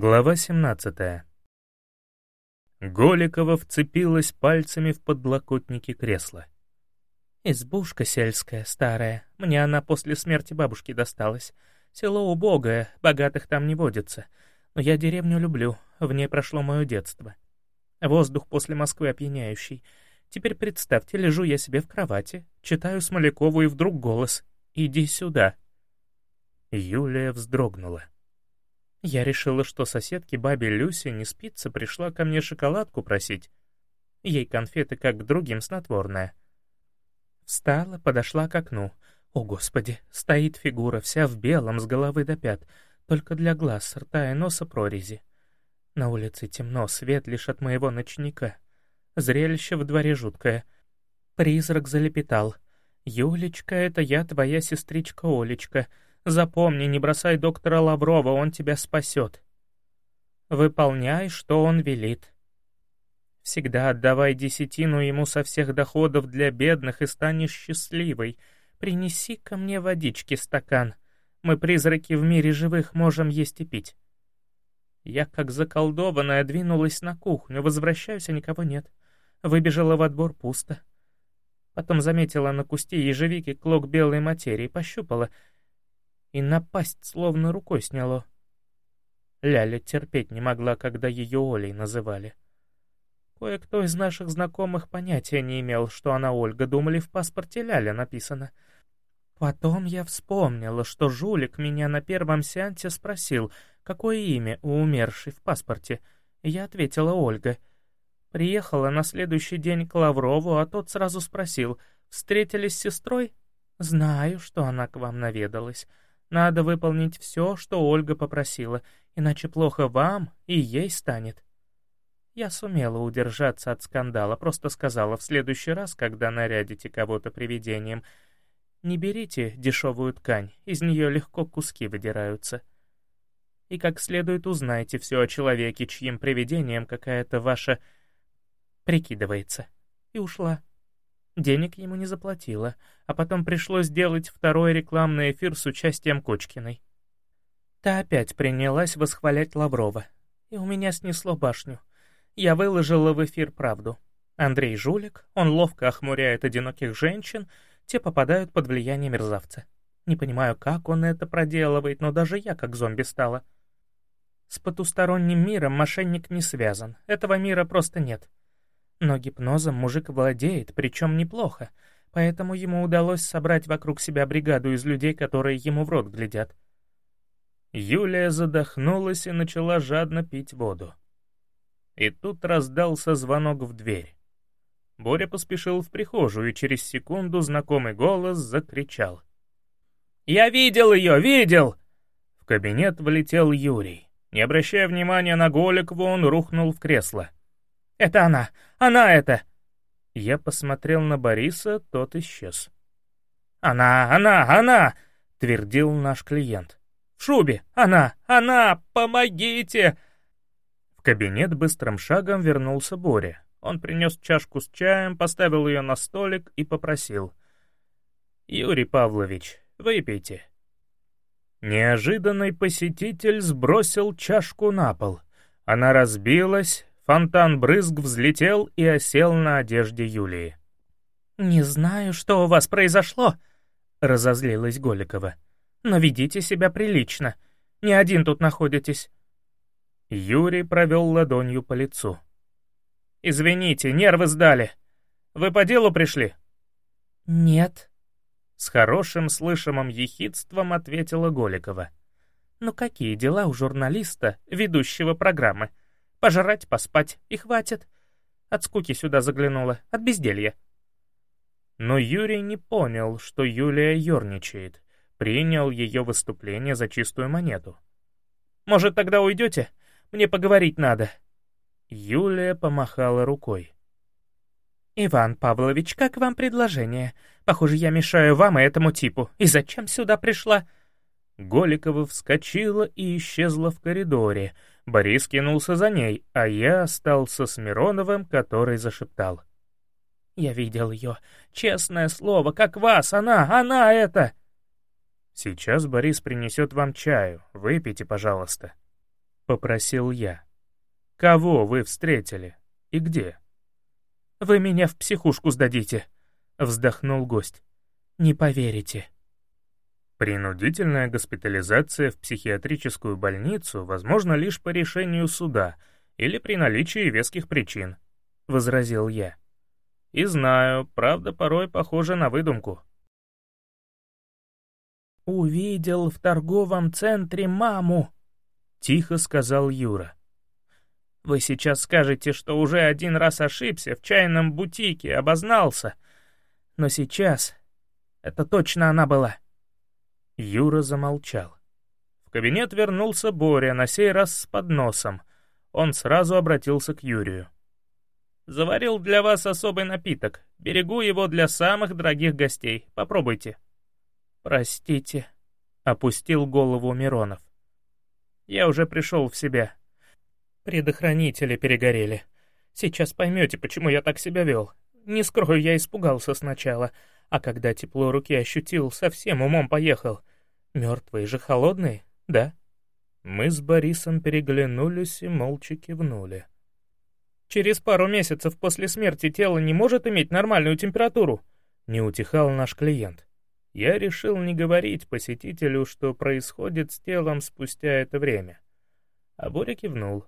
Глава 17. Голикова вцепилась пальцами в подлокотники кресла. «Избушка сельская, старая. Мне она после смерти бабушки досталась. Село убогое, богатых там не водится. Но я деревню люблю, в ней прошло мое детство. Воздух после Москвы опьяняющий. Теперь представьте, лежу я себе в кровати, читаю Смолякову и вдруг голос «Иди сюда». Юлия вздрогнула. Я решила, что соседке бабе Люсе не спится, пришла ко мне шоколадку просить. Ей конфеты, как к другим, снотворная. Встала, подошла к окну. О, Господи, стоит фигура, вся в белом, с головы до пят, только для глаз, рта и носа прорези. На улице темно, свет лишь от моего ночника. Зрелище в дворе жуткое. Призрак залепетал. «Юлечка, это я, твоя сестричка Олечка. Запомни, не бросай доктора Лаврова, он тебя спасет. Выполняй, что он велит. Всегда отдавай десятину ему со всех доходов для бедных и станешь счастливой. Принеси ко мне водички стакан. Мы, призраки в мире живых, можем есть и пить. Я, как заколдованная, двинулась на кухню, возвращаюсь, а никого нет. Выбежала во двор пусто. Потом заметила на кусте ежевики клок белой материи, пощупала — и напасть словно рукой сняло. Ляля терпеть не могла, когда ее Олей называли. Кое-кто из наших знакомых понятия не имел, что она Ольга, думали, в паспорте Ляля написано. Потом я вспомнила, что жулик меня на первом сеансе спросил, какое имя у умершей в паспорте. Я ответила Ольга. Приехала на следующий день к Лаврову, а тот сразу спросил, встретились с сестрой? Знаю, что она к вам наведалась. Надо выполнить все, что Ольга попросила, иначе плохо вам и ей станет. Я сумела удержаться от скандала, просто сказала в следующий раз, когда нарядите кого-то привидением, не берите дешевую ткань, из нее легко куски выдираются. И как следует узнайте все о человеке, чьим привидением какая-то ваша прикидывается. И ушла. Денег ему не заплатила, а потом пришлось сделать второй рекламный эфир с участием Кочкиной. Та опять принялась восхвалять Лаврова. И у меня снесло башню. Я выложила в эфир правду. Андрей жулик, он ловко охмуряет одиноких женщин, те попадают под влияние мерзавца. Не понимаю, как он это проделывает, но даже я как зомби стала. С потусторонним миром мошенник не связан, этого мира просто нет. Но гипнозом мужик владеет, причем неплохо, поэтому ему удалось собрать вокруг себя бригаду из людей, которые ему в рот глядят. Юлия задохнулась и начала жадно пить воду. И тут раздался звонок в дверь. Боря поспешил в прихожую, и через секунду знакомый голос закричал. «Я видел ее, видел!» В кабинет влетел Юрий. Не обращая внимания на Голикову, он рухнул в кресло. Это она! Она это!» Я посмотрел на Бориса, тот исчез. «Она! Она! Она!» — твердил наш клиент. «В шубе! Она! Она! Помогите!» В кабинет быстрым шагом вернулся Боря. Он принес чашку с чаем, поставил ее на столик и попросил. «Юрий Павлович, выпейте». Неожиданный посетитель сбросил чашку на пол. Она разбилась, Фонтан брызг взлетел и осел на одежде Юлии. «Не знаю, что у вас произошло», — разозлилась Голикова. «Но ведите себя прилично. Не один тут находитесь». Юрий провел ладонью по лицу. «Извините, нервы сдали. Вы по делу пришли?» «Нет», — с хорошим слышимым ехидством ответила Голикова. «Ну какие дела у журналиста, ведущего программы? Пожрать, поспать, и хватит. От скуки сюда заглянула, от безделья. Но Юрий не понял, что Юлия ерничает. Принял ее выступление за чистую монету. «Может, тогда уйдете? Мне поговорить надо». Юлия помахала рукой. «Иван Павлович, как вам предложение? Похоже, я мешаю вам и этому типу. И зачем сюда пришла?» Голикова вскочила и исчезла в коридоре, Борис кинулся за ней, а я остался с Мироновым, который зашептал. «Я видел ее. Честное слово, как вас, она, она это!» «Сейчас Борис принесет вам чаю. Выпейте, пожалуйста». попросил я. «Кого вы встретили и где?» «Вы меня в психушку сдадите», — вздохнул гость. «Не поверите». Принудительная госпитализация в психиатрическую больницу возможна лишь по решению суда или при наличии веских причин, — возразил я. И знаю, правда порой похожа на выдумку. «Увидел в торговом центре маму», — тихо сказал Юра. «Вы сейчас скажете, что уже один раз ошибся, в чайном бутике, обознался. Но сейчас это точно она была». Юра замолчал. В кабинет вернулся Боря, на сей раз с подносом. Он сразу обратился к Юрию. «Заварил для вас особый напиток. Берегу его для самых дорогих гостей. Попробуйте». «Простите», — опустил голову Миронов. «Я уже пришел в себя. Предохранители перегорели. Сейчас поймете, почему я так себя вел. Не скрою, я испугался сначала, а когда тепло руки ощутил, совсем умом поехал. Мертвые же холодные, да?» Мы с Борисом переглянулись и молча кивнули. «Через пару месяцев после смерти тело не может иметь нормальную температуру», — не утихал наш клиент. Я решил не говорить посетителю, что происходит с телом спустя это время. А Боря кивнул.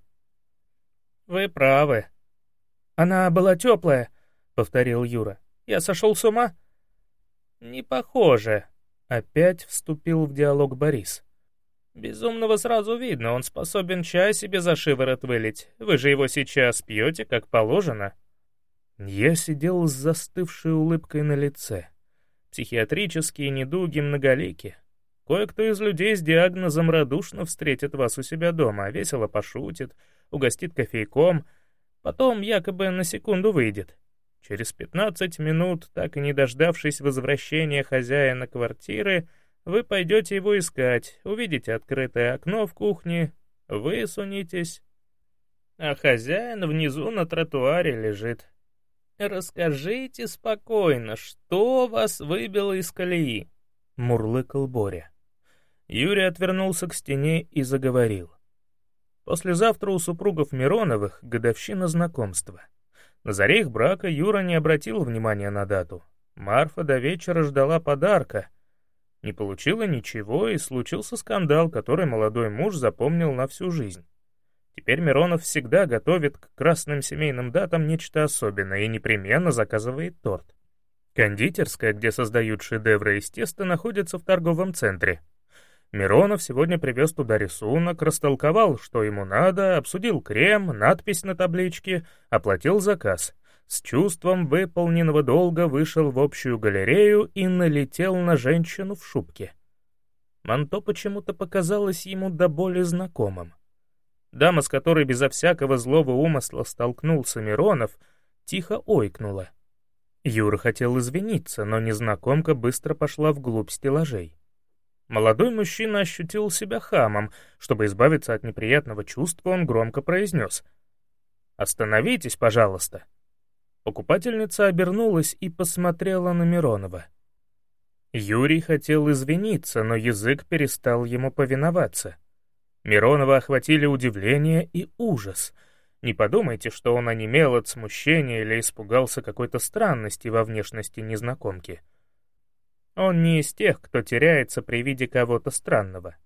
«Вы правы». «Она была теплая», — повторил Юра. «Я сошел с ума?» «Не похоже», — опять вступил в диалог Борис. «Безумного сразу видно, он способен чай себе за шиворот вылить. Вы же его сейчас пьете, как положено». Я сидел с застывшей улыбкой на лице. Психиатрические недуги многолики. Кое-кто из людей с диагнозом радушно встретит вас у себя дома, весело пошутит, угостит кофейком, потом якобы на секунду выйдет. Через 15 минут, так и не дождавшись возвращения хозяина квартиры, вы пойдете его искать, увидите открытое окно в кухне, высунетесь, а хозяин внизу на тротуаре лежит. «Расскажите спокойно, что вас выбило из колеи?» — мурлыкал Боря. Юрий отвернулся к стене и заговорил. Послезавтра у супругов Мироновых годовщина знакомства. На заре их брака Юра не обратил внимания на дату. Марфа до вечера ждала подарка. Не получила ничего, и случился скандал, который молодой муж запомнил на всю жизнь. Теперь Миронов всегда готовит к красным семейным датам нечто особенное и непременно заказывает торт. Кондитерская, где создают шедевры из теста, находится в торговом центре. Миронов сегодня привез туда рисунок, растолковал, что ему надо, обсудил крем, надпись на табличке, оплатил заказ. С чувством выполненного долга вышел в общую галерею и налетел на женщину в шубке. Манто почему-то показалось ему до боли знакомым. Дама, с которой безо всякого злого умысла столкнулся Миронов, тихо ойкнула. Юра хотел извиниться, но незнакомка быстро пошла вглубь стеллажей. Молодой мужчина ощутил себя хамом. Чтобы избавиться от неприятного чувства, он громко произнес. «Остановитесь, пожалуйста». Покупательница обернулась и посмотрела на Миронова. Юрий хотел извиниться, но язык перестал ему повиноваться. Миронова охватили удивление и ужас. Не подумайте, что он онемел от смущения или испугался какой-то странности во внешности незнакомки. Он не из тех, кто теряется при виде кого-то странного.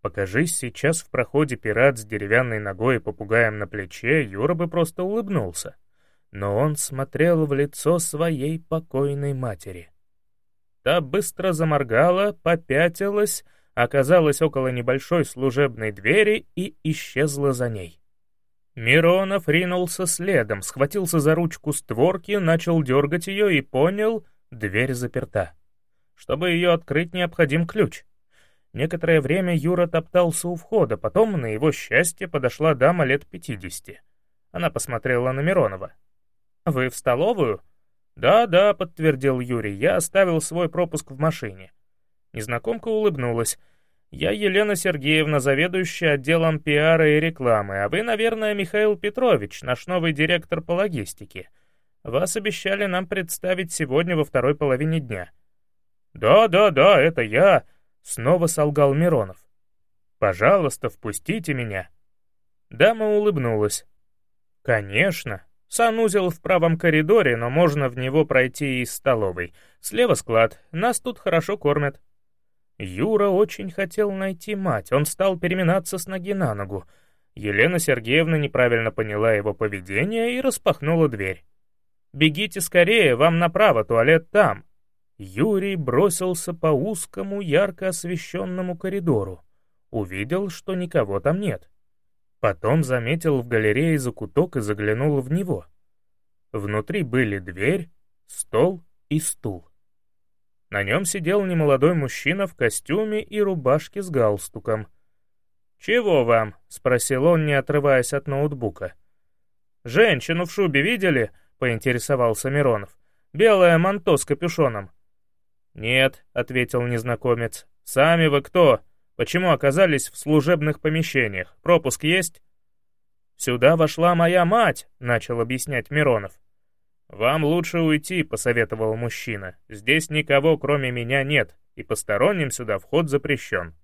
Покажись сейчас в проходе пират с деревянной ногой и попугаем на плече, Юра бы просто улыбнулся. Но он смотрел в лицо своей покойной матери. Та быстро заморгала, попятилась, оказалась около небольшой служебной двери и исчезла за ней. Миронов ринулся следом, схватился за ручку створки, начал дергать ее и понял — дверь заперта. Чтобы ее открыть, необходим ключ. Некоторое время Юра топтался у входа, потом, на его счастье, подошла дама лет пятидесяти. Она посмотрела на Миронова. «Вы в столовую?» «Да-да», — подтвердил Юрий, — «я оставил свой пропуск в машине». Незнакомка улыбнулась. «Я Елена Сергеевна, заведующая отделом пиара и рекламы, а вы, наверное, Михаил Петрович, наш новый директор по логистике. Вас обещали нам представить сегодня во второй половине дня». «Да, да, да, это я», — снова солгал Миронов. «Пожалуйста, впустите меня». Дама улыбнулась. «Конечно. Санузел в правом коридоре, но можно в него пройти из столовой. Слева склад, нас тут хорошо кормят». Юра очень хотел найти мать, он стал переминаться с ноги на ногу. Елена Сергеевна неправильно поняла его поведение и распахнула дверь. «Бегите скорее, вам направо, туалет там». Юрий бросился по узкому, ярко освещенному коридору. Увидел, что никого там нет. Потом заметил в галерее закуток и заглянул в него. Внутри были дверь, стол и стул. На нем сидел немолодой мужчина в костюме и рубашке с галстуком. «Чего вам?» — спросил он, не отрываясь от ноутбука. «Женщину в шубе видели?» — поинтересовался Миронов. «Белое манто с капюшоном». «Нет», — ответил незнакомец. «Сами вы кто? Почему оказались в служебных помещениях? Пропуск есть?» «Сюда вошла моя мать», — начал объяснять Миронов. «Вам лучше уйти», — посоветовал мужчина. «Здесь никого, кроме меня, нет, и посторонним сюда вход запрещен».